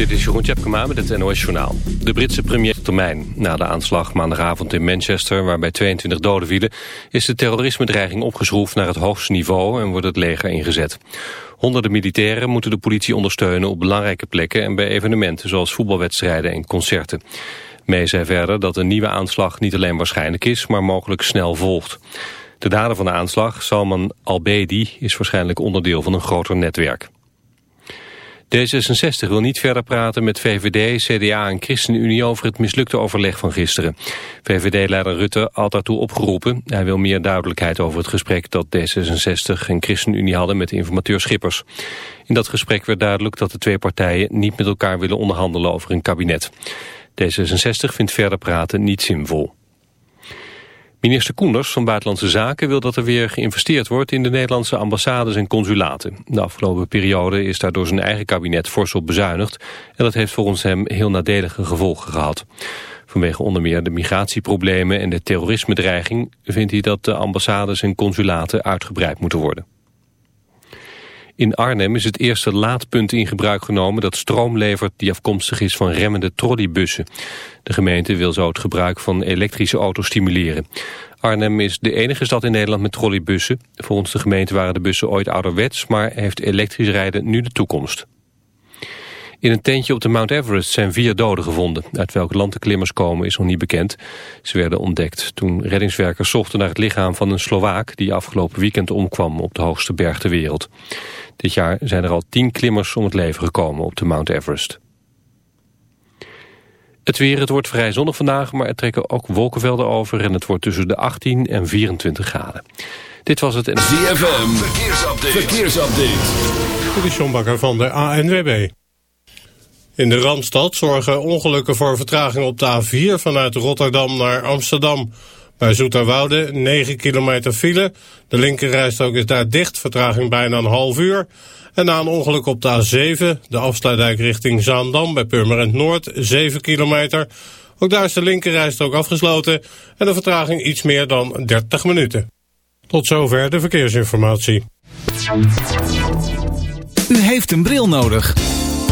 Dit is Jeroen Tjepkema met het NOS Journaal. De Britse premier termijn. Na de aanslag maandagavond in Manchester, waarbij 22 doden vielen... is de terrorisme-dreiging opgeschroefd naar het hoogste niveau... en wordt het leger ingezet. Honderden militairen moeten de politie ondersteunen op belangrijke plekken... en bij evenementen zoals voetbalwedstrijden en concerten. May zei verder dat een nieuwe aanslag niet alleen waarschijnlijk is... maar mogelijk snel volgt. De dader van de aanslag, Salman Al-Bedi, is waarschijnlijk onderdeel van een groter netwerk. D66 wil niet verder praten met VVD, CDA en ChristenUnie over het mislukte overleg van gisteren. VVD-leider Rutte had daartoe opgeroepen. Hij wil meer duidelijkheid over het gesprek dat D66 en ChristenUnie hadden met informateur Schippers. In dat gesprek werd duidelijk dat de twee partijen niet met elkaar willen onderhandelen over een kabinet. D66 vindt verder praten niet zinvol. Minister Koenders van Buitenlandse Zaken wil dat er weer geïnvesteerd wordt in de Nederlandse ambassades en consulaten. De afgelopen periode is daar door zijn eigen kabinet fors op bezuinigd en dat heeft volgens hem heel nadelige gevolgen gehad. Vanwege onder meer de migratieproblemen en de terrorisme-dreiging vindt hij dat de ambassades en consulaten uitgebreid moeten worden. In Arnhem is het eerste laadpunt in gebruik genomen dat stroom levert die afkomstig is van remmende trolleybussen. De gemeente wil zo het gebruik van elektrische auto's stimuleren. Arnhem is de enige stad in Nederland met trolleybussen. Volgens de gemeente waren de bussen ooit ouderwets, maar heeft elektrisch rijden nu de toekomst. In een tentje op de Mount Everest zijn vier doden gevonden. Uit welk land de klimmers komen is nog niet bekend. Ze werden ontdekt toen reddingswerkers zochten naar het lichaam van een Slovaak... die afgelopen weekend omkwam op de hoogste berg ter wereld. Dit jaar zijn er al tien klimmers om het leven gekomen op de Mount Everest. Het weer, het wordt vrij zonnig vandaag, maar er trekken ook wolkenvelden over... en het wordt tussen de 18 en 24 graden. Dit was het... ZFM, verkeersupdate. verkeersupdate. De Sjombakker van de ANWB. In de Randstad zorgen ongelukken voor vertraging op de A4 vanuit Rotterdam naar Amsterdam. Bij Zoeterwoude 9 kilometer file. De linkerrijstrook is daar dicht, vertraging bijna een half uur. En na een ongeluk op de A7, de afsluitdijk richting Zaandam bij Purmerend Noord, 7 kilometer. Ook daar is de linkerrijstrook afgesloten en de vertraging iets meer dan 30 minuten. Tot zover de verkeersinformatie. U heeft een bril nodig.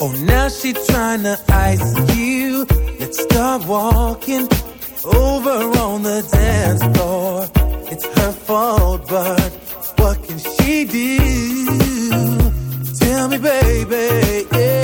Oh, now she tryna ice you. Let's start walking over on the dance floor. It's her fault, but what can she do? Tell me, baby, yeah.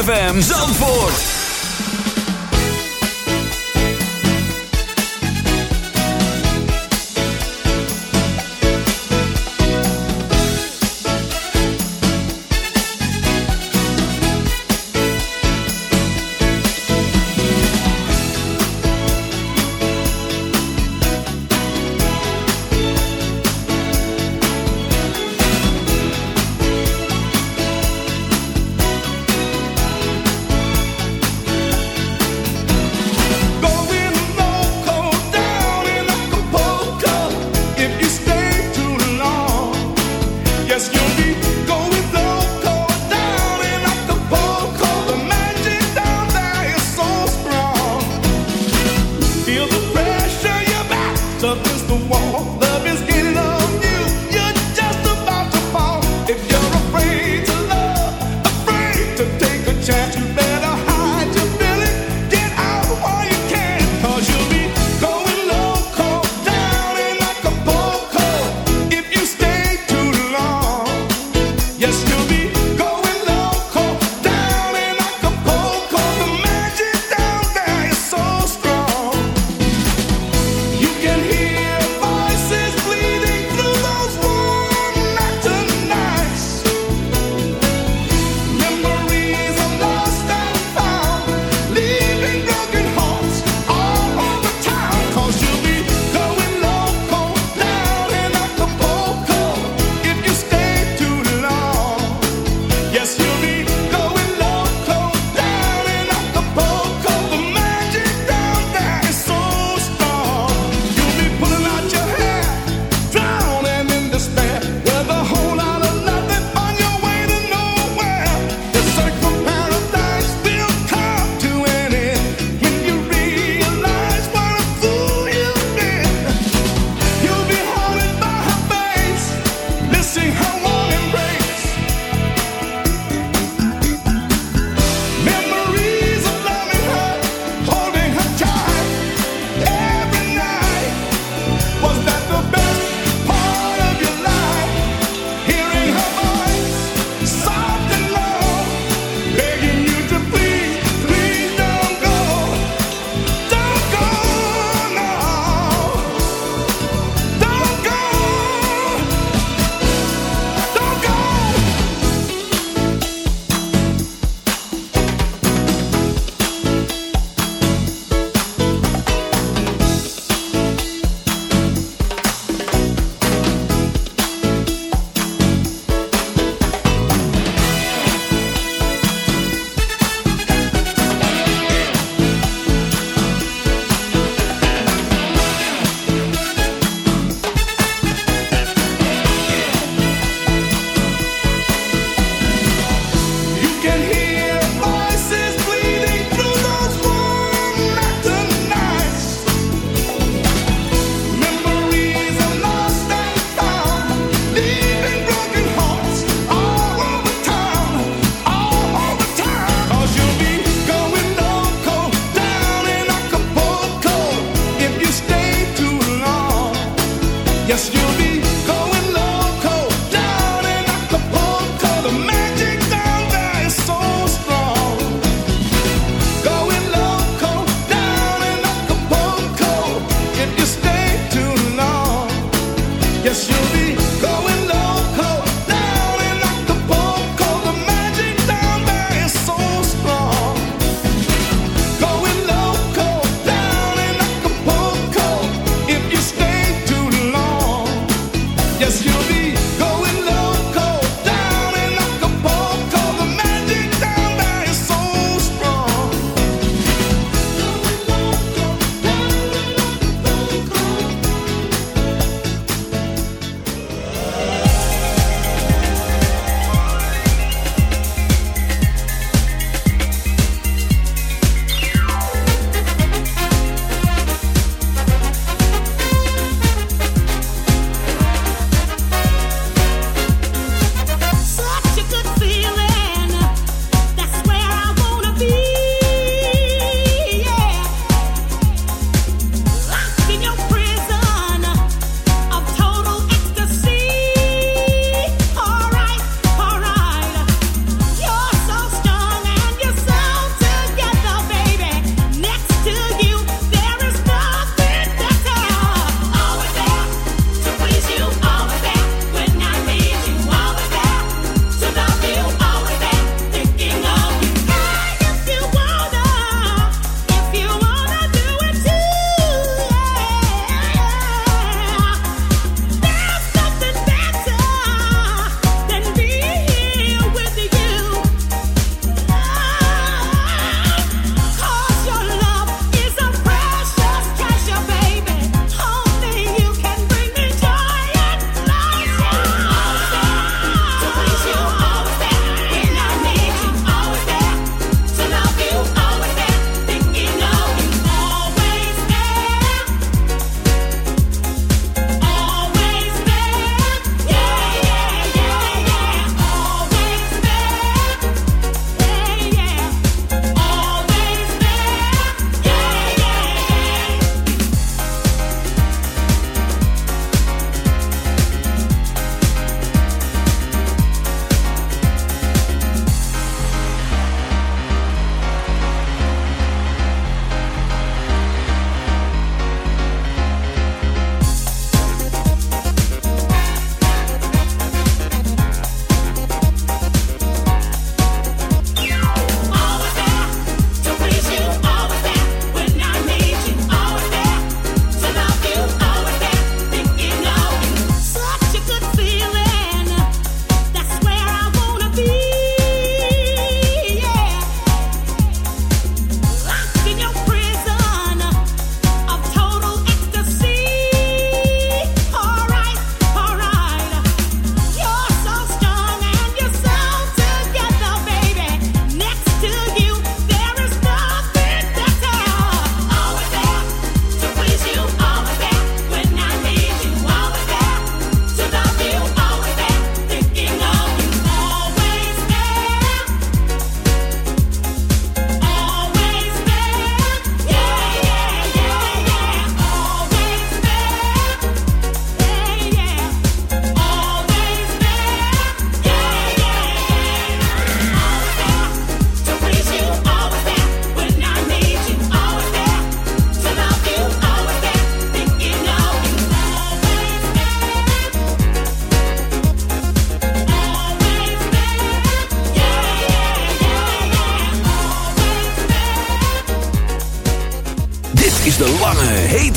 ZFM Zandvoort.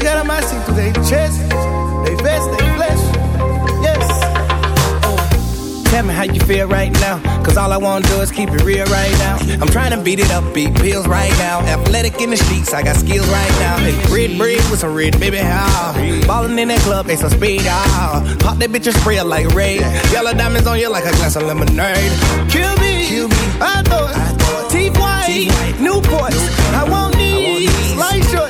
look at them, I see through their chest, they vest, they flesh. Yes. Tell me how you feel right now. Cause all I wanna do is keep it real right now. I'm trying to beat it up, beat pills right now. Athletic in the streets, I got skills right now. Hey, red bread with some red baby how. Ballin' in that club, they some speed ah. Pop that bitch and spray her like Ray. Yellow diamonds on you like a glass of lemonade. Kill me, Kill me. I thought. Teeth white, Newports. I want these light shorts.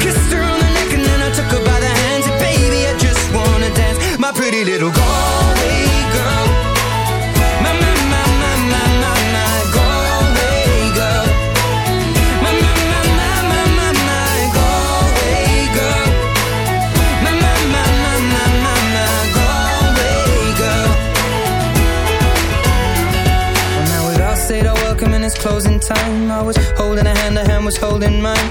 Kissed her on the neck and then I took her by the hands. And baby, I just wanna dance, my pretty little Galway girl. My, my, my, my, my, my, my Galway girl. My, my, my, my, my, my, my Galway girl. My, my, my, my, my, my, my Galway girl. Well, now we've all said our welcome and it's closing time. I was holding a hand, a hand was holding mine.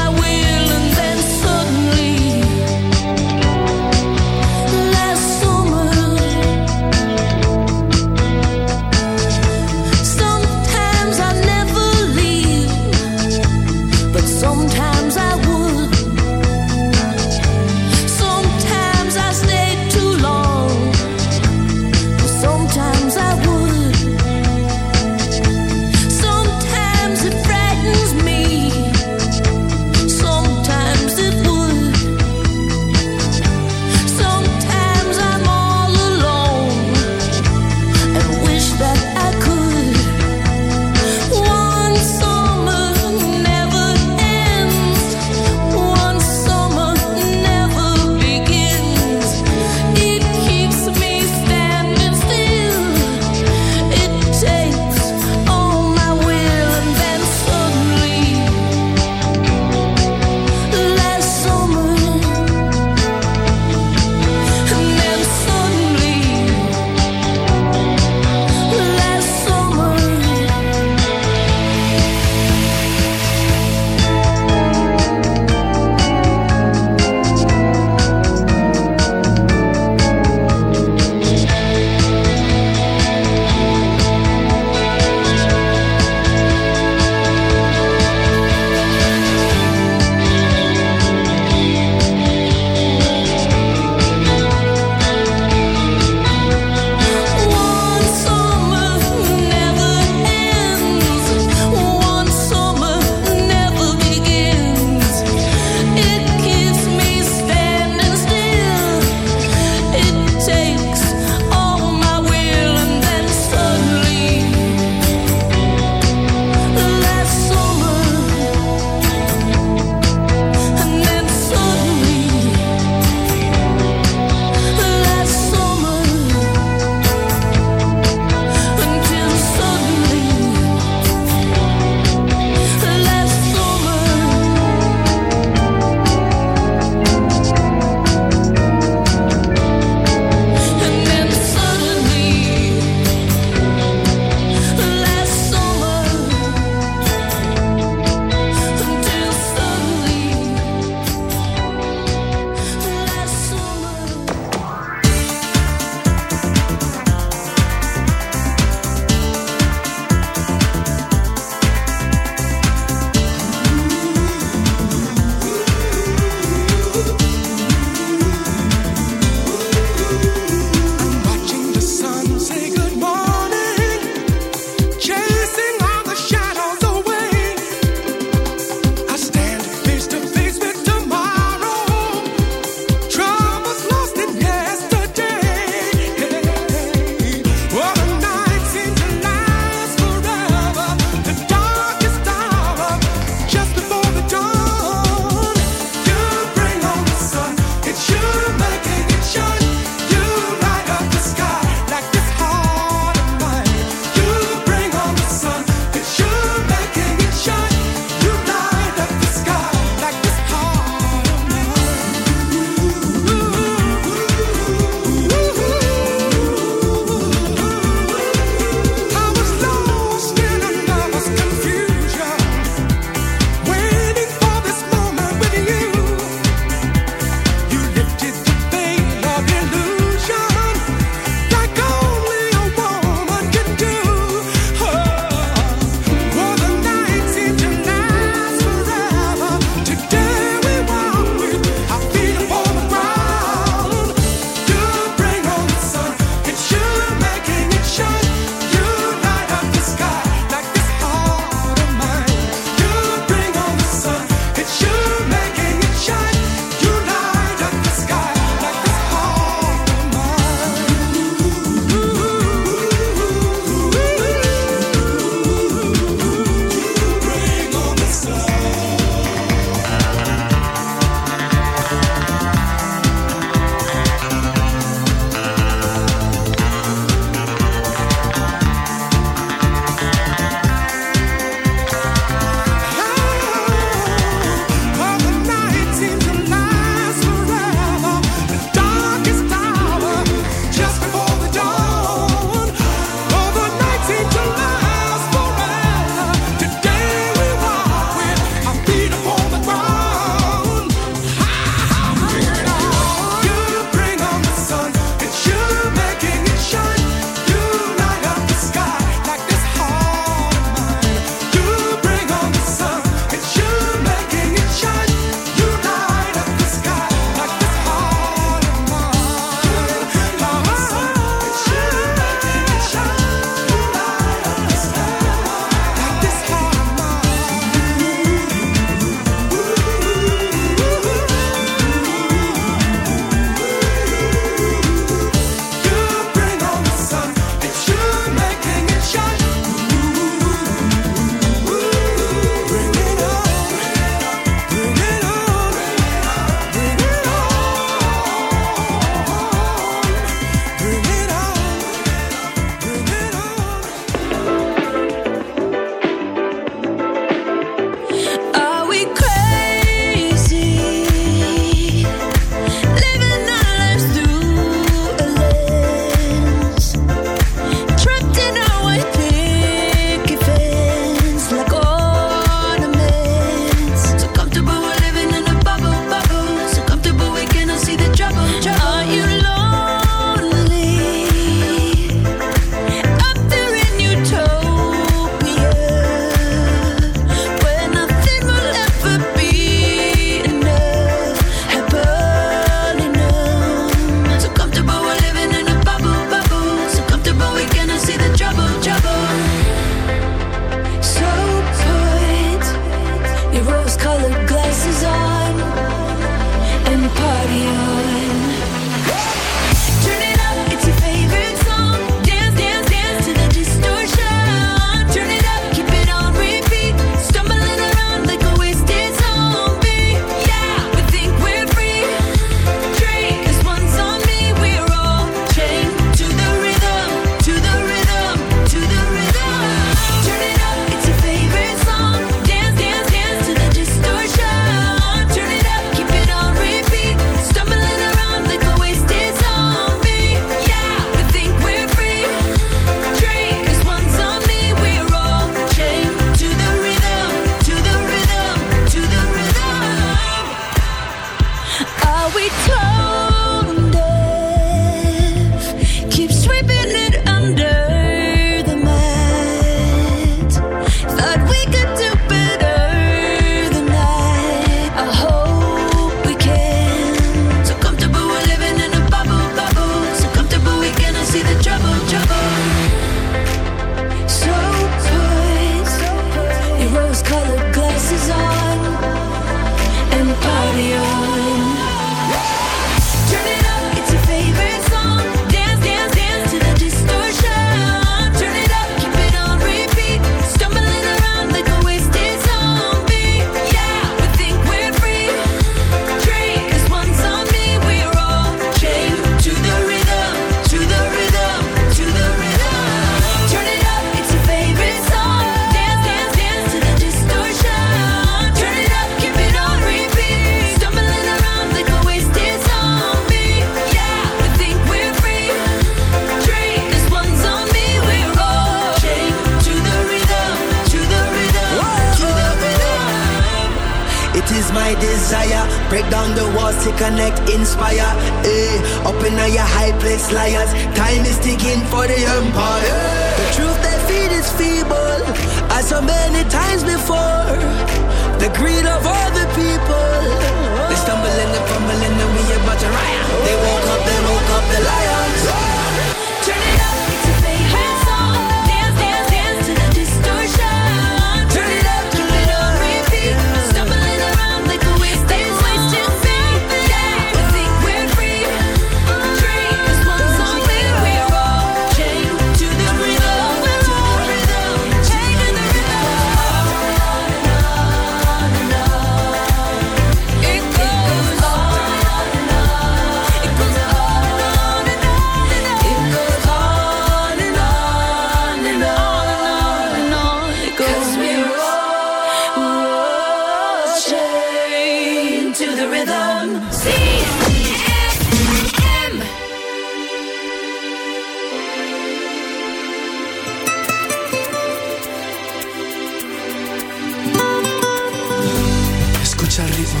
escucha ritmo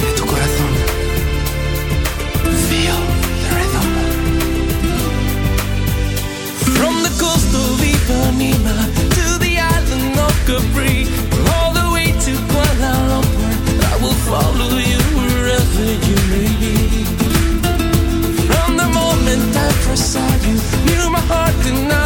de tu corazón. Feel the rhythm. From the coast of Ipanema to the island of Capri, all the way to Kuala Lumpur, I will follow you wherever you may be. From the moment I first saw you, knew my heart could not